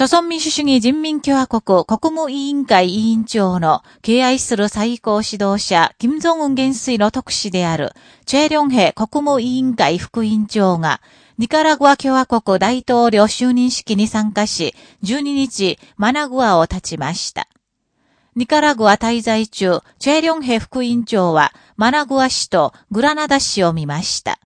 朝鮮民主主義人民共和国国務委員会委員長の敬愛する最高指導者、金正恩元帥の特使である、チェ・リョンヘ国務委員会副委員長が、ニカラグア共和国大統領就任式に参加し、12日、マナグアを立ちました。ニカラグア滞在中、チェ・リョンヘ副委員長は、マナグア市とグラナダ市を見ました。